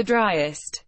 the driest.